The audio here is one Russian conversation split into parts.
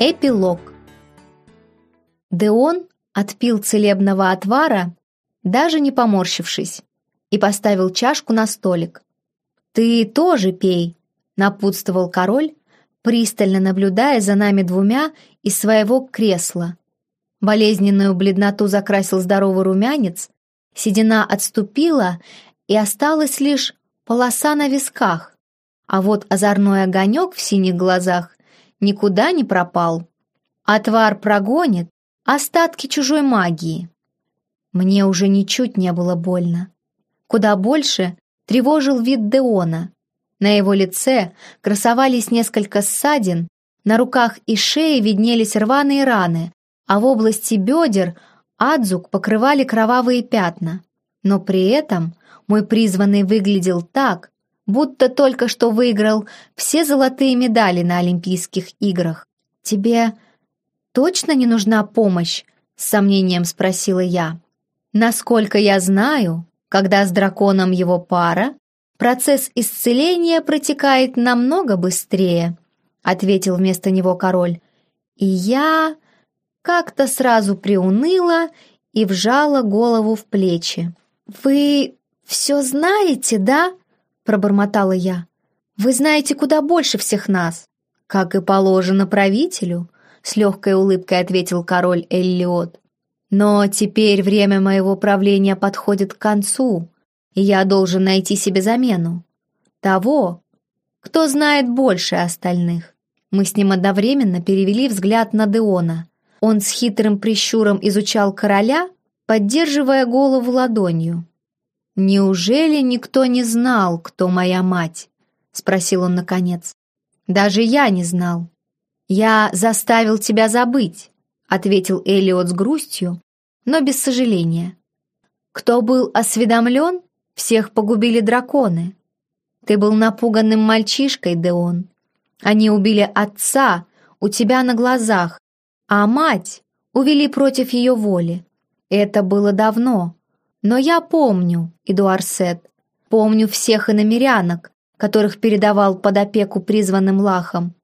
Эпилог. Деон отпил целебного отвара, даже не поморщившись, и поставил чашку на столик. «Ты тоже пей», — напутствовал король, пристально наблюдая за нами двумя из своего кресла. Болезненную бледноту закрасил здоровый румянец, седина отступила, и осталась лишь полоса на висках, а вот озорной огонек в синих глазах никуда не пропал. Отвар прогонит остатки чужой магии. Мне уже ничуть не было больно. Куда больше тревожил вид Деона. На его лице красовались несколько ссадин, на руках и шее виднелись рваные раны, а в области бедер адзук покрывали кровавые пятна. Но при этом мой призванный выглядел так, будто только что выиграл все золотые медали на Олимпийских играх. «Тебе точно не нужна помощь?» — с сомнением спросила я. «Насколько я знаю, когда с драконом его пара, процесс исцеления протекает намного быстрее», — ответил вместо него король. И я как-то сразу приуныла и вжала голову в плечи. «Вы все знаете, да?» Пробормотала я. «Вы знаете куда больше всех нас». «Как и положено правителю», — с легкой улыбкой ответил король Эллиот. «Но теперь время моего правления подходит к концу, и я должен найти себе замену. Того, кто знает больше остальных». Мы с ним одновременно перевели взгляд на Деона. Он с хитрым прищуром изучал короля, поддерживая голову ладонью. «Неужели никто не знал, кто моя мать?» — спросил он наконец. «Даже я не знал. Я заставил тебя забыть», — ответил Элиот с грустью, но без сожаления. «Кто был осведомлен, всех погубили драконы. Ты был напуганным мальчишкой, Деон. Они убили отца у тебя на глазах, а мать увели против ее воли. Это было давно, но я помню, Эдуарсет, помню всех иномерянок, которых передавал под опеку призванным лахам.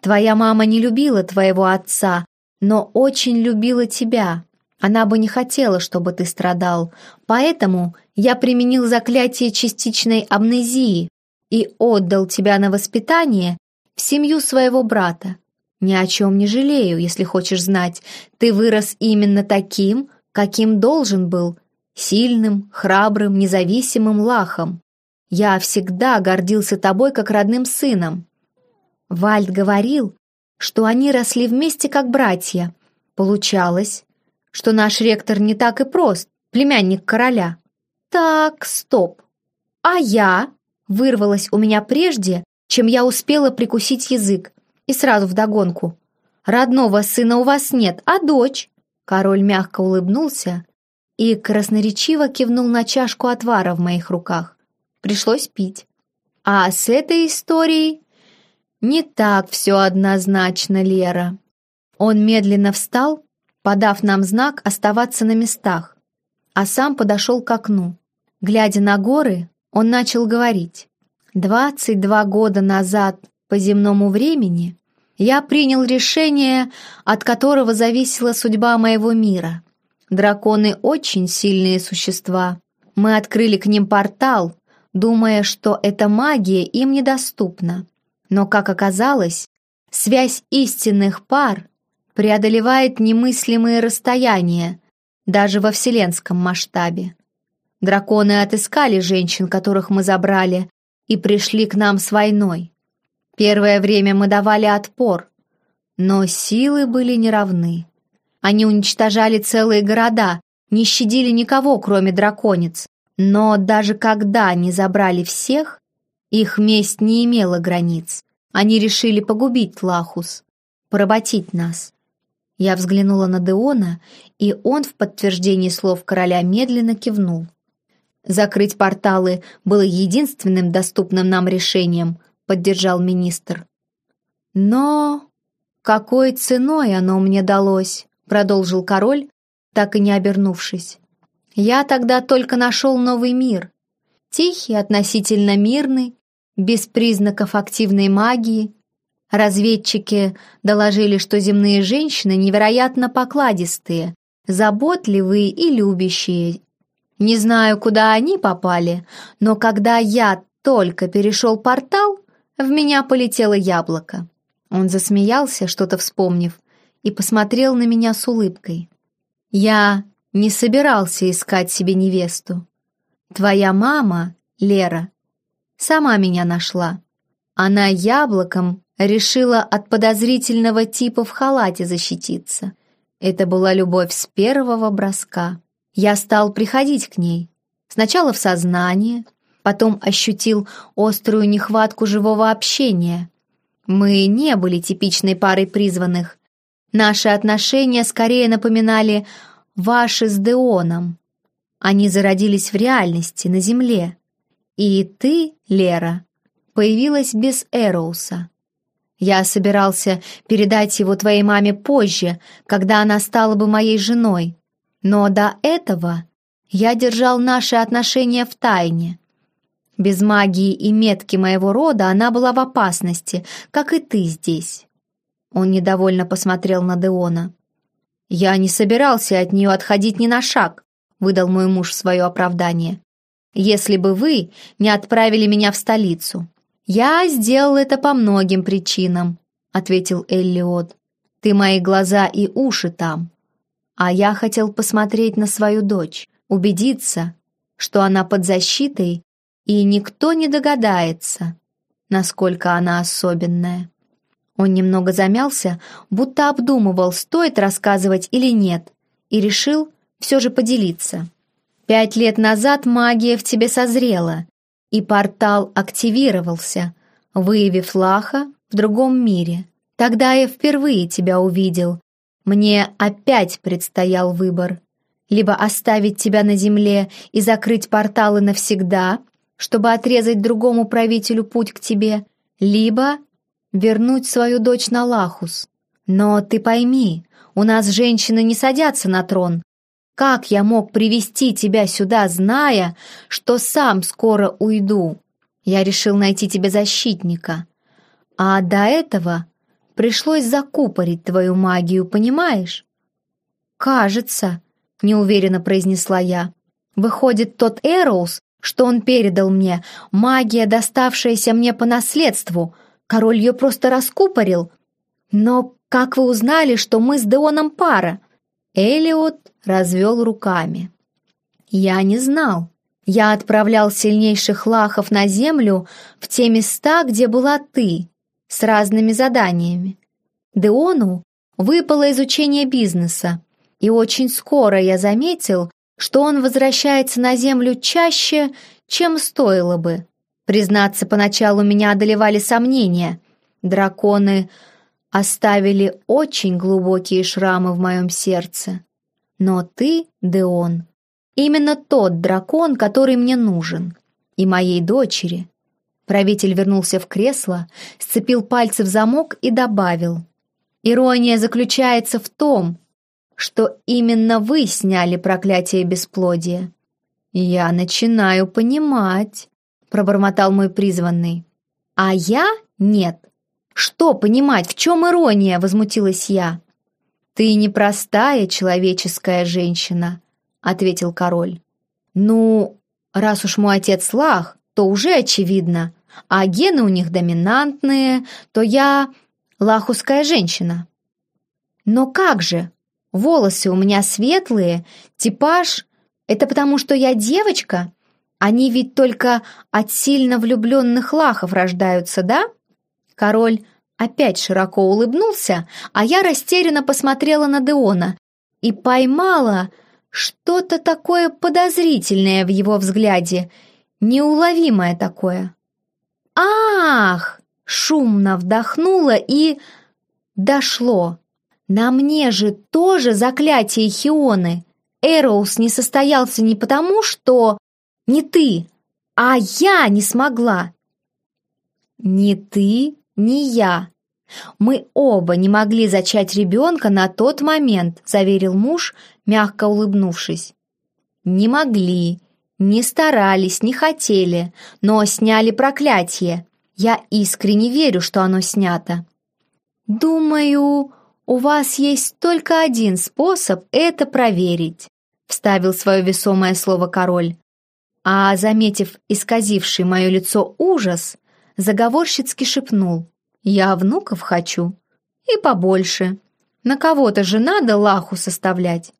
Твоя мама не любила твоего отца, но очень любила тебя. Она бы не хотела, чтобы ты страдал, поэтому я применил заклятие частичной амнезии и отдал тебя на воспитание в семью своего брата. Ни о чем не жалею, если хочешь знать. Ты вырос именно таким, каким должен был, Сильным, храбрым, независимым лахом. Я всегда гордился тобой как родным сыном. Вальд говорил, что они росли вместе как братья. Получалось, что наш ректор не так и прост, племянник короля. Так, стоп. А я вырвалась у меня прежде, чем я успела прикусить язык, и сразу вдогонку. «Родного сына у вас нет, а дочь?» Король мягко улыбнулся, и красноречиво кивнул на чашку отвара в моих руках. Пришлось пить. А с этой историей не так все однозначно, Лера. Он медленно встал, подав нам знак оставаться на местах, а сам подошел к окну. Глядя на горы, он начал говорить. «Двадцать два года назад по земному времени я принял решение, от которого зависела судьба моего мира. Драконы очень сильные существа. Мы открыли к ним портал, думая, что эта магия им недоступна. Но, как оказалось, связь истинных пар преодолевает немыслимые расстояния, даже во вселенском масштабе. Драконы отыскали женщин, которых мы забрали, и пришли к нам с войной. Первое время мы давали отпор, но силы были неравны. Они уничтожали целые города, не щадили никого, кроме драконец. Но даже когда они забрали всех, их месть не имела границ. Они решили погубить Лахус, поработить нас. Я взглянула на Деона, и он в подтверждении слов короля медленно кивнул. «Закрыть порталы было единственным доступным нам решением», — поддержал министр. «Но какой ценой оно мне далось?» Продолжил король, так и не обернувшись. «Я тогда только нашел новый мир. Тихий, относительно мирный, без признаков активной магии. Разведчики доложили, что земные женщины невероятно покладистые, заботливые и любящие. Не знаю, куда они попали, но когда я только перешел портал, в меня полетело яблоко. Он засмеялся, что-то вспомнив, и посмотрел на меня с улыбкой. Я не собирался искать себе невесту. Твоя мама, Лера, сама меня нашла. Она яблоком решила от подозрительного типа в халате защититься. Это была любовь с первого броска. Я стал приходить к ней. Сначала в сознание, потом ощутил острую нехватку живого общения. Мы не были типичной парой призванных. Наши отношения скорее напоминали ваши с Деоном. Они зародились в реальности, на Земле. И ты, Лера, появилась без Эроуса. Я собирался передать его твоей маме позже, когда она стала бы моей женой. Но до этого я держал наши отношения в тайне. Без магии и метки моего рода она была в опасности, как и ты здесь». Он недовольно посмотрел на Деона. «Я не собирался от нее отходить ни на шаг», — выдал мой муж свое оправдание. «Если бы вы не отправили меня в столицу». «Я сделал это по многим причинам», — ответил Эллиот. «Ты мои глаза и уши там. А я хотел посмотреть на свою дочь, убедиться, что она под защитой и никто не догадается, насколько она особенная. Он немного замялся, будто обдумывал, стоит рассказывать или нет, и решил все же поделиться. «Пять лет назад магия в тебе созрела, и портал активировался, выявив Лаха в другом мире. Тогда я впервые тебя увидел. Мне опять предстоял выбор. Либо оставить тебя на земле и закрыть порталы навсегда, чтобы отрезать другому правителю путь к тебе, либо вернуть свою дочь на Лахус. Но ты пойми, у нас женщины не садятся на трон. Как я мог привести тебя сюда, зная, что сам скоро уйду? Я решил найти тебе защитника. А до этого пришлось закупорить твою магию, понимаешь? «Кажется», — неуверенно произнесла я. «Выходит, тот Эроус что он передал мне, магия, доставшаяся мне по наследству. Король ее просто раскупорил. Но как вы узнали, что мы с Деоном пара?» Элиот развел руками. «Я не знал. Я отправлял сильнейших лахов на землю в те места, где была ты, с разными заданиями. Деону выпало изучение бизнеса, и очень скоро я заметил, что он возвращается на Землю чаще, чем стоило бы. Признаться, поначалу меня одолевали сомнения. Драконы оставили очень глубокие шрамы в моем сердце. Но ты, Деон, именно тот дракон, который мне нужен. И моей дочери. Правитель вернулся в кресло, сцепил пальцы в замок и добавил. Ирония заключается в том, что именно вы сняли проклятие бесплодия. Я начинаю понимать, пробормотал мой призванный. А я нет. Что понимать, в чем ирония, возмутилась я. Ты непростая человеческая женщина, ответил король. Ну, раз уж мой отец лах, то уже очевидно, а гены у них доминантные, то я лахуская женщина. Но как же? Волосы у меня светлые, типаж — это потому, что я девочка? Они ведь только от сильно влюбленных лахов рождаются, да?» Король опять широко улыбнулся, а я растерянно посмотрела на Деона и поймала что-то такое подозрительное в его взгляде, неуловимое такое. «Ах!» — шумно вдохнула и... дошло. На мне же тоже заклятие Хионы. Эроус не состоялся не потому, что... Не ты, а я не смогла. Ни ты, ни я. Мы оба не могли зачать ребенка на тот момент, заверил муж, мягко улыбнувшись. Не могли, не старались, не хотели, но сняли проклятие. Я искренне верю, что оно снято. «Думаю, у вас есть только один способ это проверить», вставил свое весомое слово король. А, заметив исказивший мое лицо ужас, заговорщицки шепнул. «Я внуков хочу. И побольше. На кого-то же надо лаху составлять».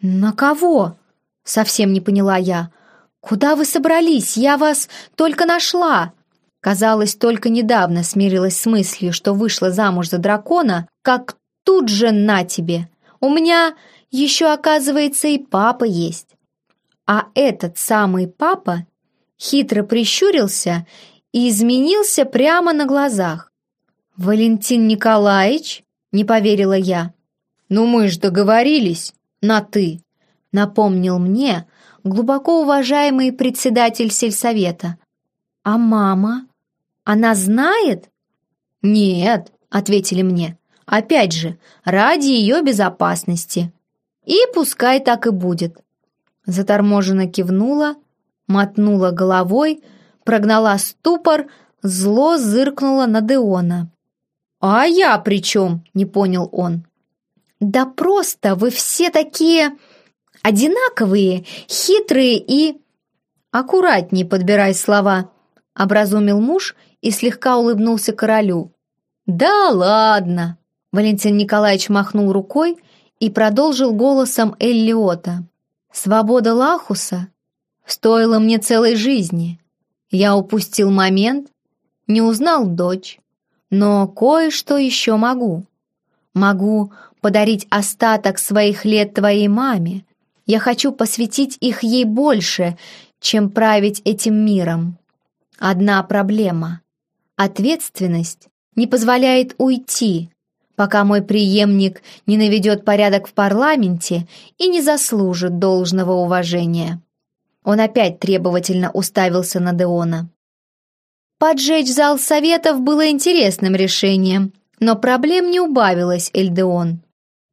«На кого?» — совсем не поняла я. «Куда вы собрались? Я вас только нашла!» Казалось, только недавно смирилась с мыслью, что вышла замуж за дракона, как тут же на тебе. У меня еще, оказывается, и папа есть. А этот самый папа хитро прищурился и изменился прямо на глазах. «Валентин Николаевич?» — не поверила я. «Ну мы ж договорились на «ты», — напомнил мне глубоко уважаемый председатель сельсовета. «А мама? Она знает?» «Нет», — ответили мне. «Опять же, ради ее безопасности. И пускай так и будет. Заторможенно кивнула, мотнула головой, прогнала ступор, зло зыркнула на Деона. «А я при чем?» — не понял он. «Да просто вы все такие одинаковые, хитрые и...» «Аккуратней подбирай слова», — образумил муж и слегка улыбнулся королю. «Да ладно!» — Валентин Николаевич махнул рукой и продолжил голосом Эллиота. Свобода Лахуса стоила мне целой жизни. Я упустил момент, не узнал дочь, но кое-что еще могу. Могу подарить остаток своих лет твоей маме. Я хочу посвятить их ей больше, чем править этим миром. Одна проблема. Ответственность не позволяет уйти, пока мой преемник не наведет порядок в парламенте и не заслужит должного уважения. Он опять требовательно уставился на Деона. Поджечь зал советов было интересным решением, но проблем не убавилось, Эльдеон.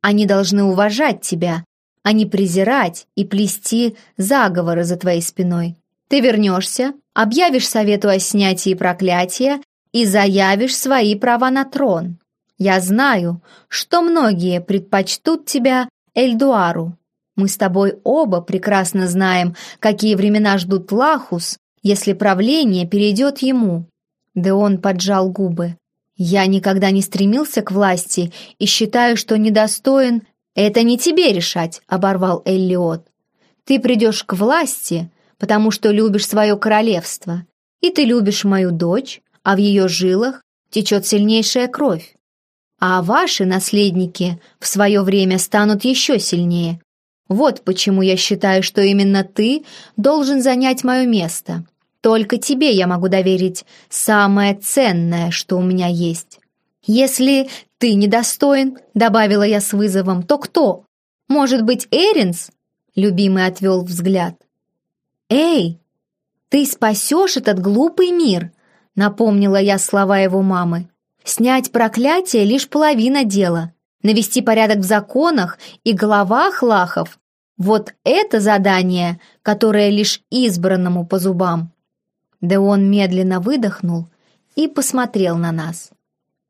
Они должны уважать тебя, а не презирать и плести заговоры за твоей спиной. Ты вернешься, объявишь совету о снятии проклятия и заявишь свои права на трон. Я знаю, что многие предпочтут тебя Эльдуару. Мы с тобой оба прекрасно знаем, какие времена ждут Лахус, если правление перейдет ему». Деон поджал губы. «Я никогда не стремился к власти и считаю, что недостоин...» «Это не тебе решать», — оборвал Эллиот. «Ты придешь к власти, потому что любишь свое королевство, и ты любишь мою дочь, а в ее жилах течет сильнейшая кровь а ваши наследники в свое время станут еще сильнее. Вот почему я считаю, что именно ты должен занять мое место. Только тебе я могу доверить самое ценное, что у меня есть. Если ты недостоин, добавила я с вызовом, то кто? Может быть, Эринс? Любимый отвел взгляд. Эй, ты спасешь этот глупый мир, напомнила я слова его мамы. Снять проклятие — лишь половина дела. Навести порядок в законах и головах лахов — вот это задание, которое лишь избранному по зубам. Да он медленно выдохнул и посмотрел на нас.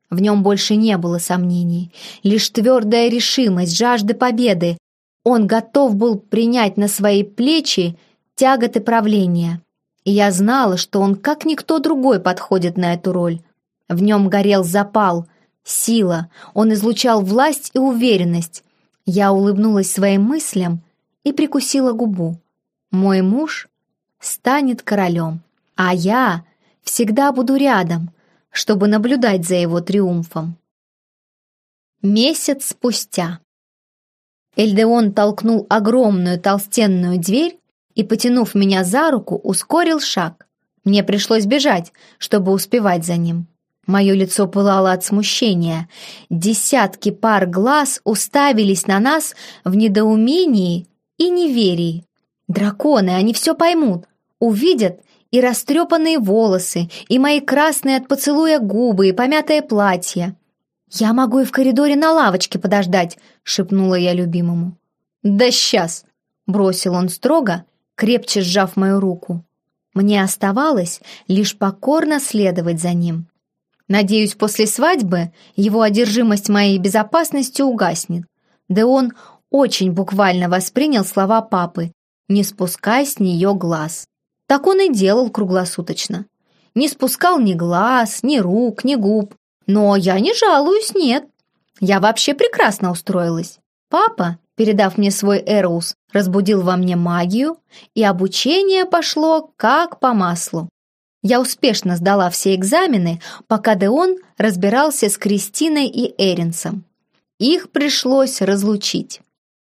В нем больше не было сомнений, лишь твердая решимость, жажда победы. Он готов был принять на свои плечи тяготы правления. И я знала, что он как никто другой подходит на эту роль. В нем горел запал, сила, он излучал власть и уверенность. Я улыбнулась своим мыслям и прикусила губу. Мой муж станет королем, а я всегда буду рядом, чтобы наблюдать за его триумфом. Месяц спустя. Эльдеон толкнул огромную толстенную дверь и, потянув меня за руку, ускорил шаг. Мне пришлось бежать, чтобы успевать за ним. Мое лицо пылало от смущения. Десятки пар глаз уставились на нас в недоумении и неверии. Драконы, они все поймут, увидят и растрепанные волосы, и мои красные от поцелуя губы, и помятое платье. «Я могу и в коридоре на лавочке подождать», — шепнула я любимому. «Да сейчас!» — бросил он строго, крепче сжав мою руку. Мне оставалось лишь покорно следовать за ним. Надеюсь, после свадьбы его одержимость моей безопасностью угаснет. Да он очень буквально воспринял слова папы, не спускай с нее глаз. Так он и делал круглосуточно. Не спускал ни глаз, ни рук, ни губ. Но я не жалуюсь, нет. Я вообще прекрасно устроилась. Папа, передав мне свой Эроус, разбудил во мне магию, и обучение пошло как по маслу. Я успешно сдала все экзамены, пока Деон разбирался с Кристиной и Эринсом. Их пришлось разлучить.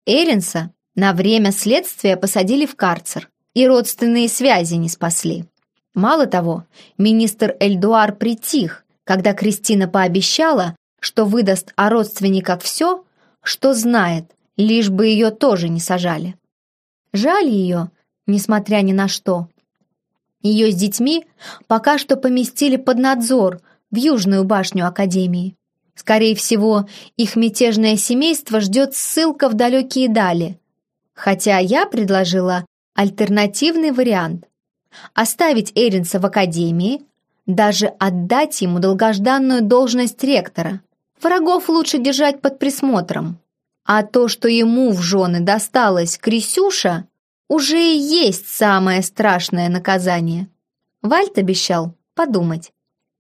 Эринса на время следствия посадили в карцер, и родственные связи не спасли. Мало того, министр Эльдуар притих, когда Кристина пообещала, что выдаст о родственниках все, что знает, лишь бы ее тоже не сажали. Жаль ее, несмотря ни на что. Ее с детьми пока что поместили под надзор в Южную башню Академии. Скорее всего, их мятежное семейство ждет ссылка в далекие дали. Хотя я предложила альтернативный вариант. Оставить Эринса в Академии, даже отдать ему долгожданную должность ректора. Врагов лучше держать под присмотром. А то, что ему в жены досталась Крисюша, уже и есть самое страшное наказание. Вальт обещал подумать.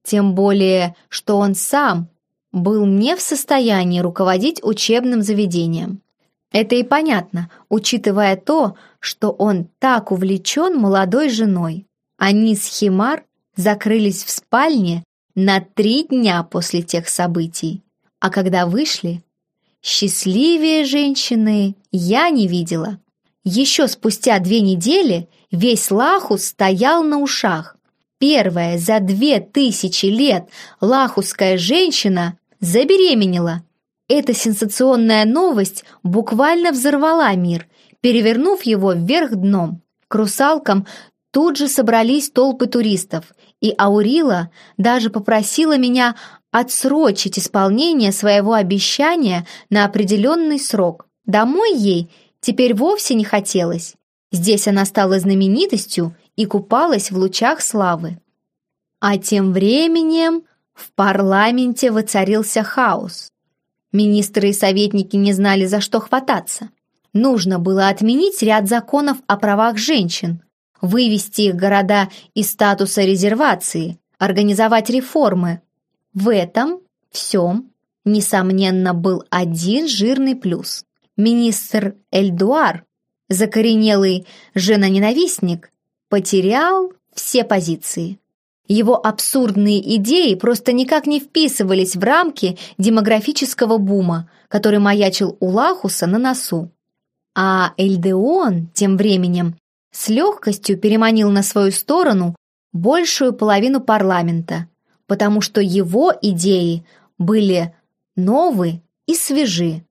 Тем более, что он сам был не в состоянии руководить учебным заведением. Это и понятно, учитывая то, что он так увлечен молодой женой. Они с Химар закрылись в спальне на три дня после тех событий. А когда вышли, счастливее женщины я не видела. Еще спустя две недели весь Лахус стоял на ушах. Первая за две тысячи лет лахусская женщина забеременела. Эта сенсационная новость буквально взорвала мир, перевернув его вверх дном. К русалкам тут же собрались толпы туристов, и Аурила даже попросила меня отсрочить исполнение своего обещания на определенный срок. Домой ей – теперь вовсе не хотелось. Здесь она стала знаменитостью и купалась в лучах славы. А тем временем в парламенте воцарился хаос. Министры и советники не знали, за что хвататься. Нужно было отменить ряд законов о правах женщин, вывести их города из статуса резервации, организовать реформы. В этом всем, несомненно, был один жирный плюс министр Эльдуар, закоренелый женоненавистник, потерял все позиции. Его абсурдные идеи просто никак не вписывались в рамки демографического бума, который маячил у Лахуса на носу. А Эльдеон тем временем с легкостью переманил на свою сторону большую половину парламента, потому что его идеи были новые и свежи.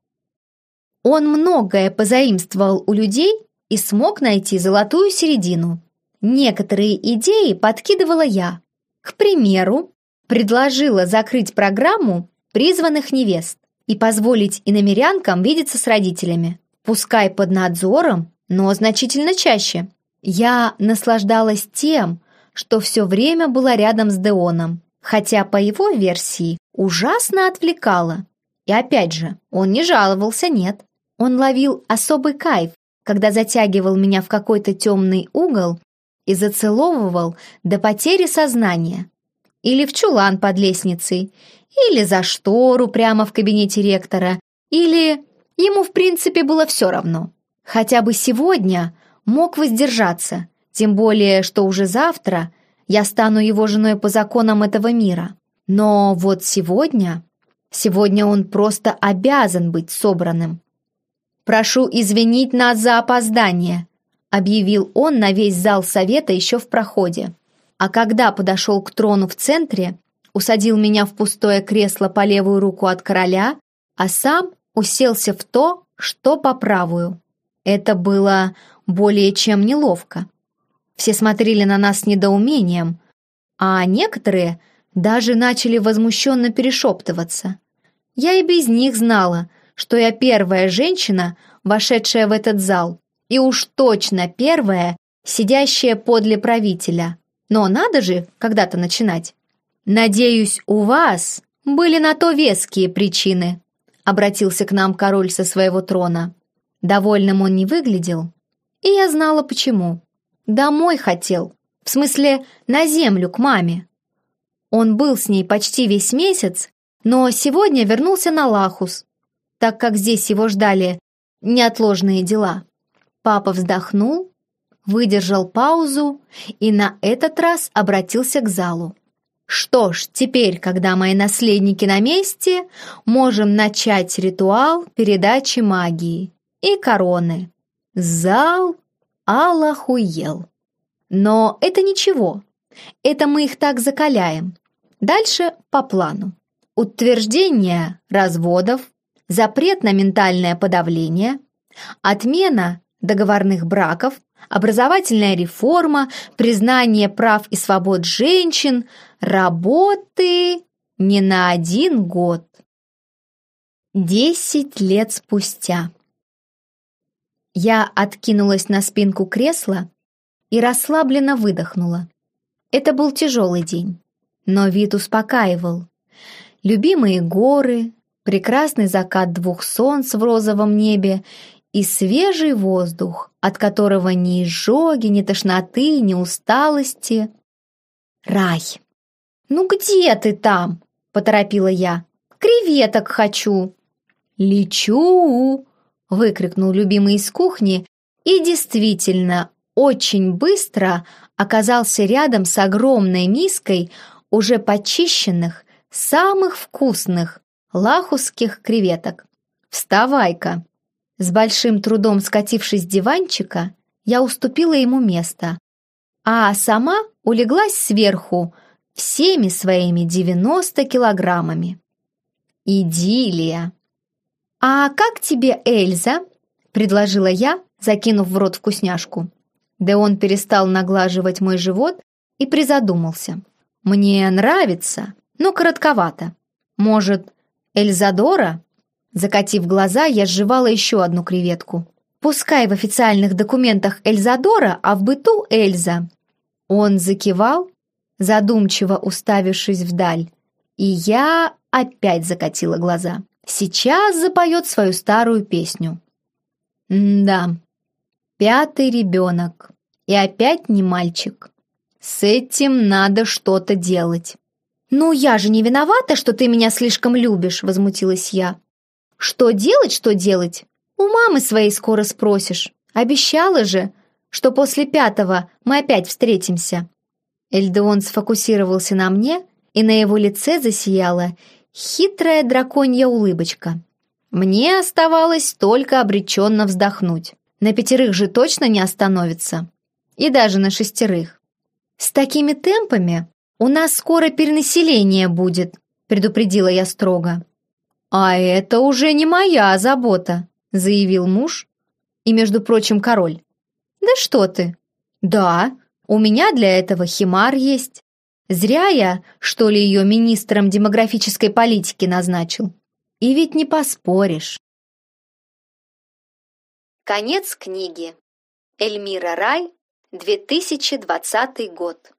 Он многое позаимствовал у людей и смог найти золотую середину. Некоторые идеи подкидывала я. К примеру, предложила закрыть программу призванных невест и позволить иномерянкам видеться с родителями. Пускай под надзором, но значительно чаще. Я наслаждалась тем, что все время была рядом с Деоном, хотя по его версии ужасно отвлекала. И опять же, он не жаловался, нет. Он ловил особый кайф, когда затягивал меня в какой-то темный угол и зацеловывал до потери сознания. Или в чулан под лестницей, или за штору прямо в кабинете ректора, или... Ему, в принципе, было все равно. Хотя бы сегодня мог воздержаться, тем более, что уже завтра я стану его женой по законам этого мира. Но вот сегодня... Сегодня он просто обязан быть собранным. «Прошу извинить нас за опоздание», объявил он на весь зал совета еще в проходе. А когда подошел к трону в центре, усадил меня в пустое кресло по левую руку от короля, а сам уселся в то, что по правую. Это было более чем неловко. Все смотрели на нас с недоумением, а некоторые даже начали возмущенно перешептываться. Я и без них знала — что я первая женщина, вошедшая в этот зал, и уж точно первая, сидящая подле правителя. Но надо же когда-то начинать. «Надеюсь, у вас были на то веские причины», обратился к нам король со своего трона. Довольным он не выглядел, и я знала почему. Домой хотел, в смысле на землю к маме. Он был с ней почти весь месяц, но сегодня вернулся на Лахус, так как здесь его ждали неотложные дела. Папа вздохнул, выдержал паузу и на этот раз обратился к залу. Что ж, теперь, когда мои наследники на месте, можем начать ритуал передачи магии и короны. Зал алахуел. Но это ничего. Это мы их так закаляем. Дальше по плану. Утверждение разводов, запрет на ментальное подавление, отмена договорных браков, образовательная реформа, признание прав и свобод женщин, работы не на один год. Десять лет спустя. Я откинулась на спинку кресла и расслабленно выдохнула. Это был тяжелый день, но вид успокаивал. Любимые горы, прекрасный закат двух солнц в розовом небе и свежий воздух, от которого ни изжоги, ни тошноты, ни усталости. Рай! «Ну где ты там?» — поторопила я. «Креветок хочу!» «Лечу!» — выкрикнул любимый из кухни и действительно очень быстро оказался рядом с огромной миской уже почищенных, самых вкусных лахусских креветок. «Вставай-ка!» С большим трудом скатившись с диванчика, я уступила ему место, а сама улеглась сверху всеми своими 90 килограммами. Идиллия! «А как тебе Эльза?» — предложила я, закинув в рот вкусняшку. Да он перестал наглаживать мой живот и призадумался. «Мне нравится, но коротковато. Может, Эльзадора?» Закатив глаза, я сживала еще одну креветку. Пускай в официальных документах Эльзадора, а в быту Эльза. Он закивал, задумчиво уставившись вдаль, и я опять закатила глаза. Сейчас запоет свою старую песню. Да, пятый ребенок. И опять не мальчик. С этим надо что-то делать. «Ну, я же не виновата, что ты меня слишком любишь», — возмутилась я. Что делать, что делать? У мамы своей скоро спросишь. Обещала же, что после пятого мы опять встретимся. Эльдеон сфокусировался на мне, и на его лице засияла хитрая драконья улыбочка. Мне оставалось только обреченно вздохнуть. На пятерых же точно не остановится. И даже на шестерых. «С такими темпами у нас скоро перенаселение будет», предупредила я строго. «А это уже не моя забота», — заявил муж и, между прочим, король. «Да что ты?» «Да, у меня для этого химар есть. Зря я, что ли, ее министром демографической политики назначил. И ведь не поспоришь». Конец книги. Эльмира Рай, 2020 год.